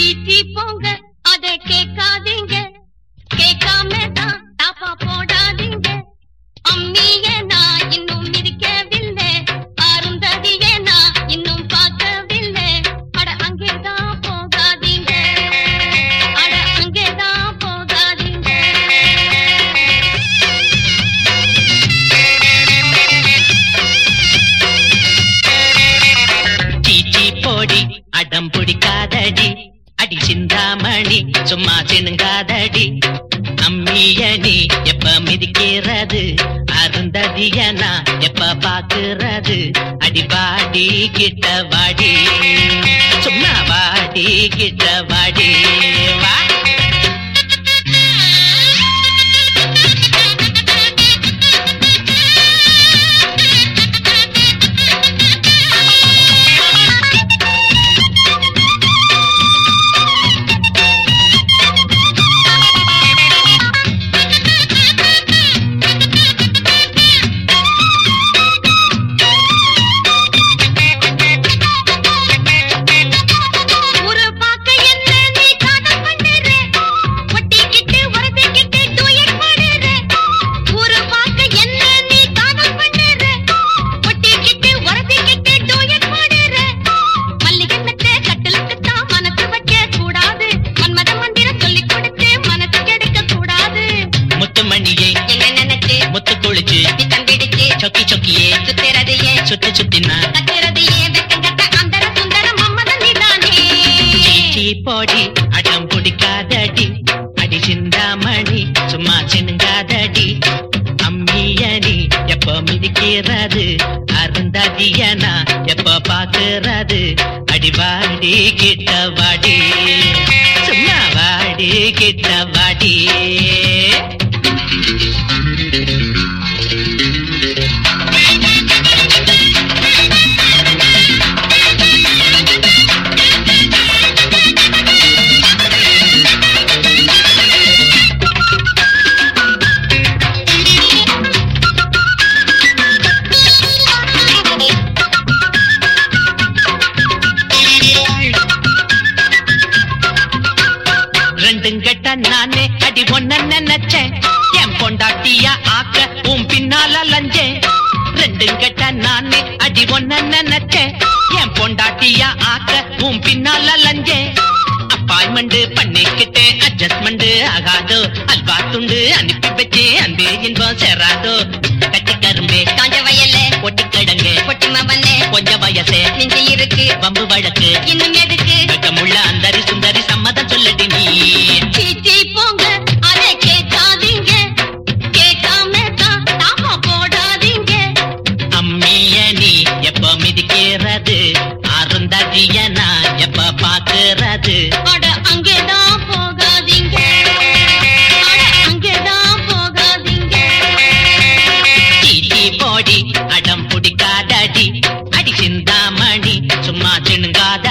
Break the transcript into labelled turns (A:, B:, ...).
A: சீச்சி போங்க அதை கேட்க அடி
B: சிந்தாமணி சும்மா சினுங்காதடி. அம்மிய நீ எப்ப மிதிக்கிறது? அருந்ததிய நான் எப்ப பாக்குறது? அடி வாடி கிட்ட வாடி. சும்மா வாடி கிட்ட வாடி. வா.
A: நீதானே
B: சீச்சி போடி அடம் பிடிக்காதடி. அடி சிந்தாமணி சும்மா சினுங்காதடி. அம்மியனி எப்ப மிதிக்கிறது? அருந்ததியனா எப்ப பாக்குறது அடி வாடி கிட்ட வாடி. சும்மா வாடி கிட்ட வாடி. கெட்ட நானே அடி ஒன்ன நினைச்சேன். என் பொண்டாட்டியா ஆக்க உன் பின்னால லஞ்சேன் ரெண்டு கெட்ட நானே அடி ஒன்ன நினைச்சேன். என் பொண்டாட்டியா ஆக்க உன் பின்னால லஞ்சேன் அப்பாயின்மெண்ட் பண்ணிக்கிட்டே அட்ஜஸ்ட்மெண்ட் ஆகாதோ அல்வா துண்டு அனுப்பி வச்சு அந்த இன்பம் சேராதோ கட்டி கரும்பே
A: காஞ்ச வயல்ல
B: ஒட்டி கிடங்கு
A: பொட்டி மவனே
B: கொஞ்சம் வயசு
A: நெஞ்சு இருக்கு
B: வம்பு வழக்கு
A: இன்னும்
B: அருந்ததிய நான் எப்ப பாக்குறது.
A: அட அங்கேதான் போகாதீங்க. அங்கேதான் போகாதீங்க.
B: சீச்சி போடி அடம் பிடிக்காதடி. அடி சிந்தாமணி சும்மா
A: அத